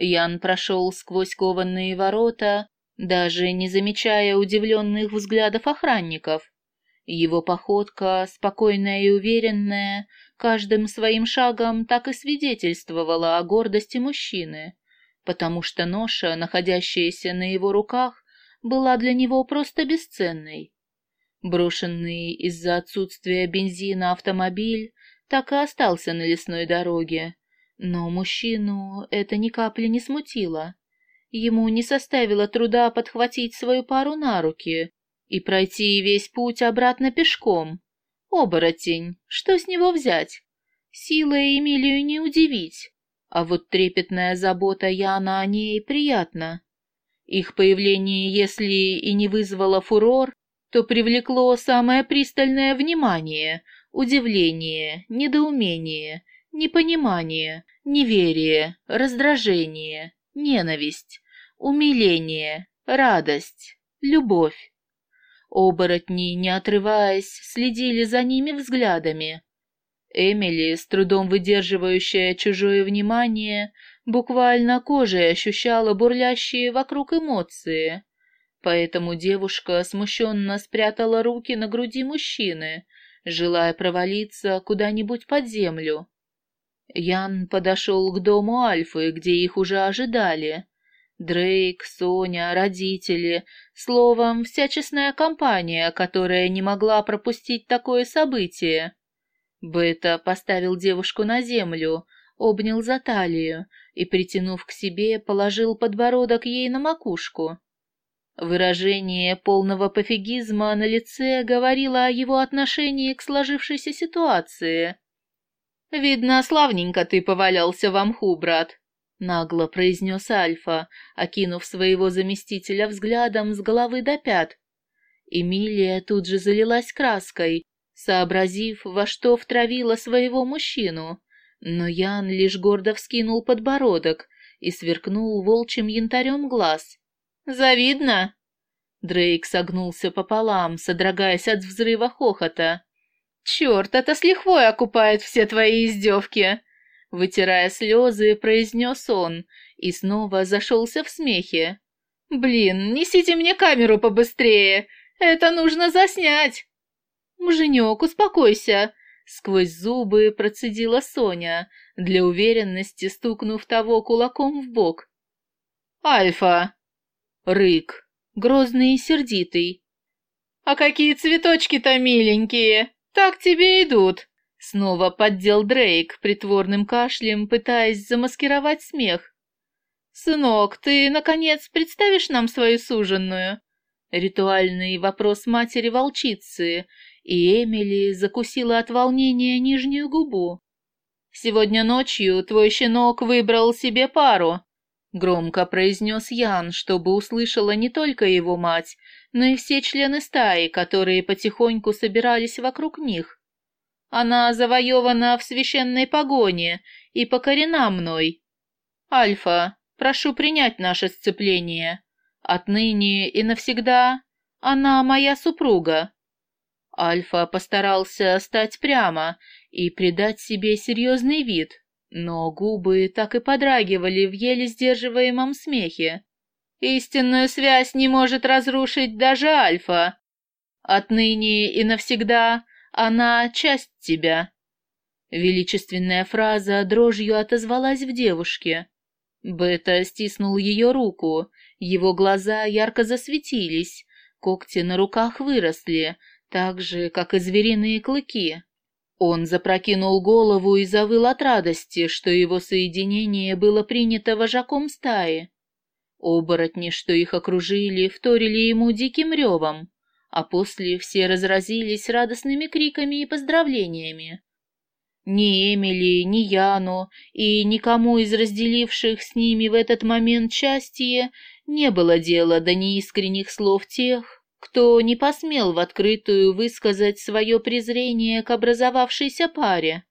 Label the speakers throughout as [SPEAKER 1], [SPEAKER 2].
[SPEAKER 1] Ян прошел сквозь кованные ворота, даже не замечая удивленных взглядов охранников. Его походка, спокойная и уверенная, каждым своим шагом так и свидетельствовала о гордости мужчины, потому что ноша, находящаяся на его руках, была для него просто бесценной. Брошенный из-за отсутствия бензина автомобиль так и остался на лесной дороге, но мужчину это ни капли не смутило. Ему не составило труда подхватить свою пару на руки и пройти весь путь обратно пешком. Оборотень, что с него взять? Силой Эмилию не удивить, а вот трепетная забота Яна о ней приятна. Их появление, если и не вызвало фурор, то привлекло самое пристальное внимание, удивление, недоумение, непонимание, неверие, раздражение, ненависть, умиление, радость, любовь. Оборотни, не отрываясь, следили за ними взглядами. Эмили, с трудом выдерживающая чужое внимание, буквально кожей ощущала бурлящие вокруг эмоции. Поэтому девушка смущенно спрятала руки на груди мужчины, желая провалиться куда-нибудь под землю. Ян подошел к дому Альфы, где их уже ожидали. Дрейк, Соня, родители, словом, вся честная компания, которая не могла пропустить такое событие. Бета поставил девушку на землю, обнял за талию и, притянув к себе, положил подбородок ей на макушку. Выражение полного пофигизма на лице говорило о его отношении к сложившейся ситуации. «Видно, славненько ты повалялся в мху, брат», — нагло произнес Альфа, окинув своего заместителя взглядом с головы до пят. Эмилия тут же залилась краской, сообразив, во что втравила своего мужчину, но Ян лишь гордо вскинул подбородок и сверкнул волчьим янтарем глаз. Завидно?» Дрейк согнулся пополам, содрогаясь от взрыва хохота. «Черт, это с лихвой окупает все твои издевки!» Вытирая слезы, произнес он и снова зашелся в смехе. «Блин, несите мне камеру побыстрее! Это нужно заснять!» «Муженек, успокойся!» Сквозь зубы процедила Соня, для уверенности стукнув того кулаком в бок. «Альфа!» Рык, грозный и сердитый. «А какие цветочки-то миленькие! Так тебе идут!» Снова поддел Дрейк притворным кашлем, пытаясь замаскировать смех. «Сынок, ты, наконец, представишь нам свою суженную?» Ритуальный вопрос матери-волчицы, и Эмили закусила от волнения нижнюю губу. «Сегодня ночью твой щенок выбрал себе пару, Громко произнес Ян, чтобы услышала не только его мать, но и все члены стаи, которые потихоньку собирались вокруг них. Она завоевана в священной погоне и покорена мной. Альфа, прошу принять наше сцепление. Отныне и навсегда она моя супруга. Альфа постарался стать прямо и придать себе серьезный вид, но губы так и подрагивали в еле сдерживаемом смехе. «Истинную связь не может разрушить даже Альфа. Отныне и навсегда она часть тебя». Величественная фраза дрожью отозвалась в девушке. Бета стиснул ее руку, его глаза ярко засветились, когти на руках выросли, так же, как и звериные клыки. Он запрокинул голову и завыл от радости, что его соединение было принято вожаком стаи. Оборотни, что их окружили, вторили ему диким ревом, а после все разразились радостными криками и поздравлениями. Ни Эмили, ни Яну и никому из разделивших с ними в этот момент счастье не было дела до неискренних слов тех, кто не посмел в открытую высказать свое презрение к образовавшейся паре.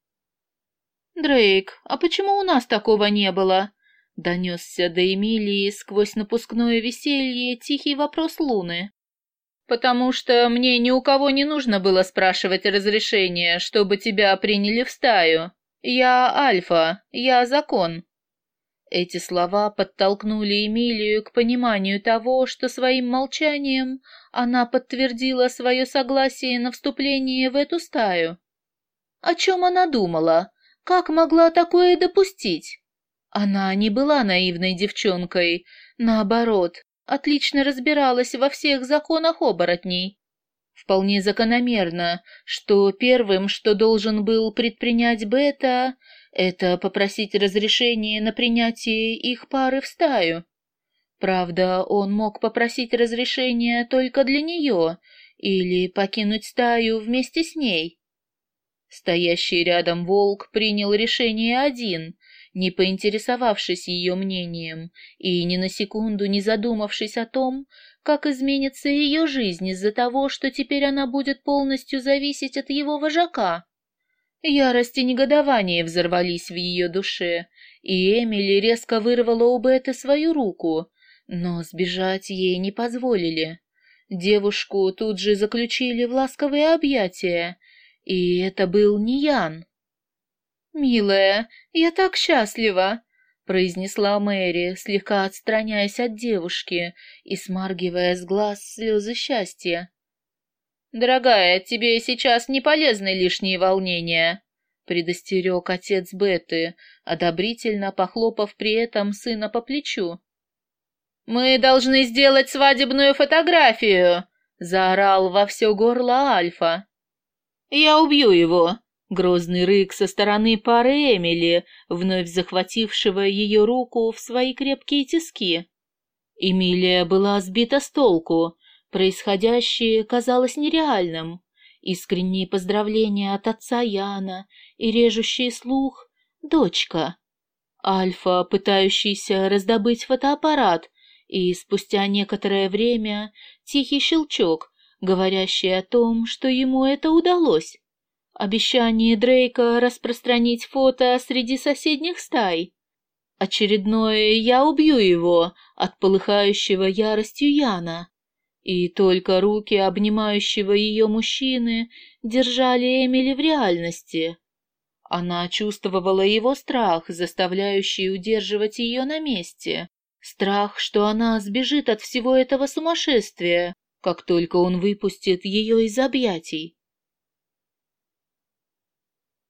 [SPEAKER 1] «Дрейк, а почему у нас такого не было?» — донесся до Эмилии сквозь напускное веселье тихий вопрос Луны. «Потому что мне ни у кого не нужно было спрашивать разрешения, чтобы тебя приняли в стаю. Я Альфа, я закон». Эти слова подтолкнули Эмилию к пониманию того, что своим молчанием она подтвердила свое согласие на вступление в эту стаю. О чем она думала? Как могла такое допустить? Она не была наивной девчонкой, наоборот, отлично разбиралась во всех законах оборотней. Вполне закономерно, что первым, что должен был предпринять Бета, это попросить разрешения на принятие их пары в стаю. Правда, он мог попросить разрешения только для нее или покинуть стаю вместе с ней. Стоящий рядом волк принял решение один, не поинтересовавшись ее мнением и ни на секунду не задумавшись о том, как изменится ее жизнь из-за того, что теперь она будет полностью зависеть от его вожака. Ярость и негодование взорвались в ее душе, и Эмили резко вырвала у Беты свою руку, но сбежать ей не позволили. Девушку тут же заключили в ласковые объятия, и это был не Ян. «Милая, я так счастлива!» — произнесла Мэри, слегка отстраняясь от девушки и смаргивая с глаз слезы счастья. «Дорогая, тебе сейчас не полезны лишние волнения», — предостерег отец Беты, одобрительно похлопав при этом сына по плечу. «Мы должны сделать свадебную фотографию!» — заорал во все горло Альфа. «Я убью его!» — грозный рык со стороны пары Эмили, вновь захватившего ее руку в свои крепкие тиски. Эмилия была сбита с толку, Происходящее казалось нереальным. Искренние поздравления от отца Яна и режущий слух «дочка». Альфа, пытающийся раздобыть фотоаппарат, и спустя некоторое время тихий щелчок, говорящий о том, что ему это удалось. Обещание Дрейка распространить фото среди соседних стай. Очередное «я убью его» от полыхающего яростью Яна. И только руки обнимающего ее мужчины держали Эмили в реальности. Она чувствовала его страх, заставляющий удерживать ее на месте. Страх, что она сбежит от всего этого сумасшествия, как только он выпустит ее из объятий.